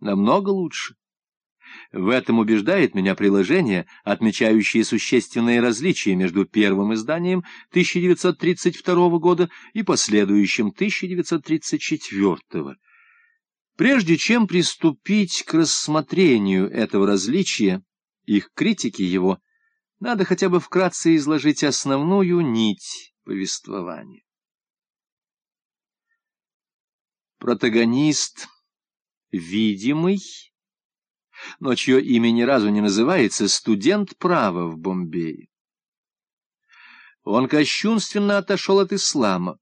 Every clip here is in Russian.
намного лучше. В этом убеждает меня приложение, отмечающее существенные различия между первым изданием 1932 года и последующим 1934. Прежде чем приступить к рассмотрению этого различия, их критики его, надо хотя бы вкратце изложить основную нить повествования. Протагонист видимый но чье имя ни разу не называется, студент права в Бомбее. Он кощунственно отошел от ислама,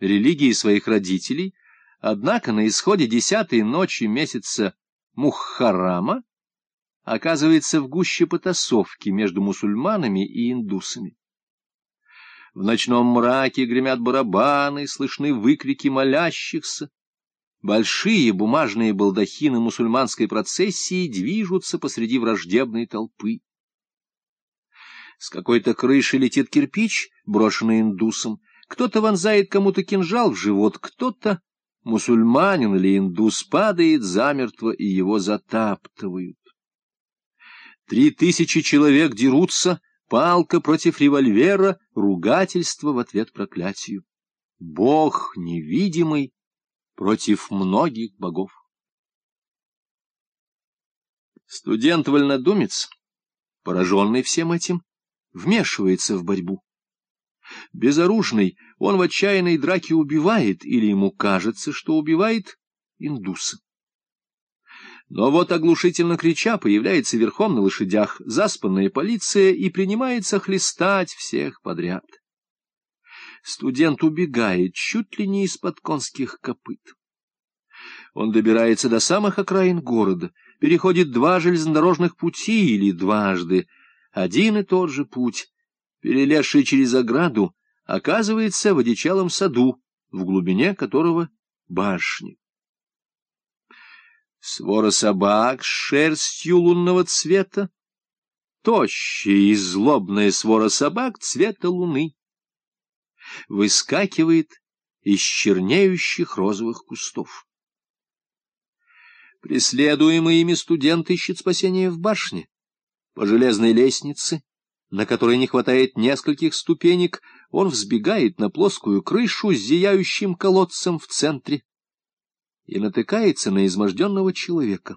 религии своих родителей, однако на исходе десятой ночи месяца Мухаррама оказывается в гуще потасовки между мусульманами и индусами. В ночном мраке гремят барабаны, слышны выкрики молящихся, Большие бумажные балдахины мусульманской процессии движутся посреди враждебной толпы. С какой-то крыши летит кирпич, брошенный индусом. Кто-то вонзает кому-то кинжал в живот, кто-то, мусульманин или индус, падает замертво, и его затаптывают. Три тысячи человек дерутся, палка против револьвера, ругательство в ответ проклятию. Бог невидимый против многих богов. Студент-вольнодумец, пораженный всем этим, вмешивается в борьбу. Безоружный, он в отчаянной драке убивает, или ему кажется, что убивает, индуса. Но вот оглушительно крича появляется верхом на лошадях заспанная полиция и принимается хлестать всех подряд студент убегает чуть ли не из-под конских копыт. Он добирается до самых окраин города, переходит два железнодорожных пути или дважды. Один и тот же путь, перелезший через ограду, оказывается в одичалом саду, в глубине которого башни. Свора собак с шерстью лунного цвета, тощая и злобная свора собак цвета луны выскакивает из чернеющих розовых кустов. Преследуемый ими студент ищет спасения в башне. По железной лестнице, на которой не хватает нескольких ступенек, он взбегает на плоскую крышу с зияющим колодцем в центре и натыкается на изможденного человека.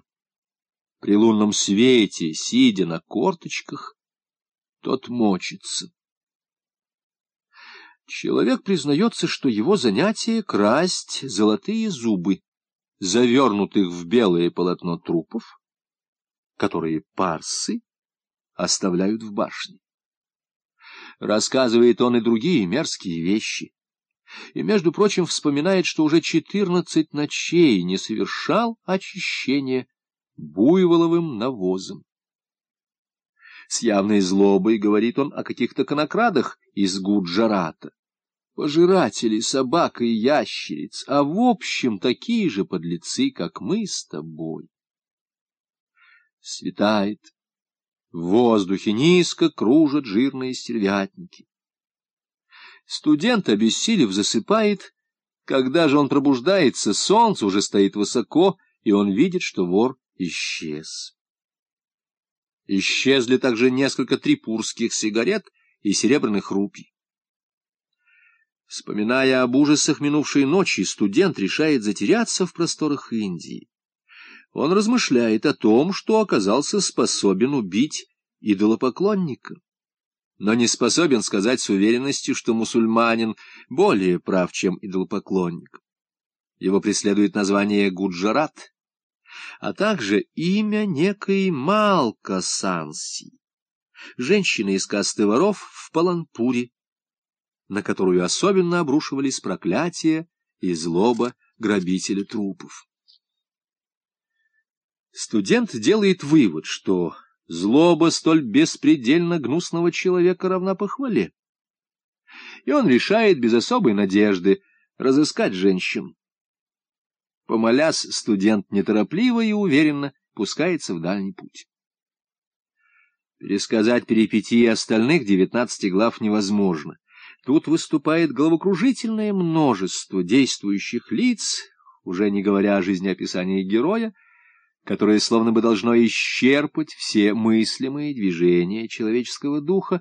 При лунном свете, сидя на корточках, тот мочится. Человек признается, что его занятие — красть золотые зубы, завернутых в белое полотно трупов, которые парсы оставляют в башне. Рассказывает он и другие мерзкие вещи, и, между прочим, вспоминает, что уже четырнадцать ночей не совершал очищения буйволовым навозом. С явной злобой говорит он о каких-то конокрадах из Гуджарата пожиратели собак и ящериц, а в общем такие же подлецы, как мы с тобой. Светает. В воздухе низко кружат жирные стервятники. Студент, обессилев, засыпает. Когда же он пробуждается, солнце уже стоит высоко, и он видит, что вор исчез. Исчезли также несколько трипурских сигарет и серебряных рупий. Вспоминая об ужасах минувшей ночи, студент решает затеряться в просторах Индии. Он размышляет о том, что оказался способен убить идолопоклонника, но не способен сказать с уверенностью, что мусульманин более прав, чем идолопоклонник. Его преследует название Гуджарат, а также имя некой Малка Санси, женщины из касты воров в Паланпуре, на которую особенно обрушивались проклятия и злоба грабителя трупов. Студент делает вывод, что злоба столь беспредельно гнусного человека равна похвале. И он решает без особой надежды разыскать женщину. Помолясь, студент неторопливо и уверенно пускается в дальний путь. Пересказать перипетии остальных девятнадцати глав невозможно. Тут выступает головокружительное множество действующих лиц, уже не говоря о жизнеописании героя, которое словно бы должно исчерпать все мыслимые движения человеческого духа,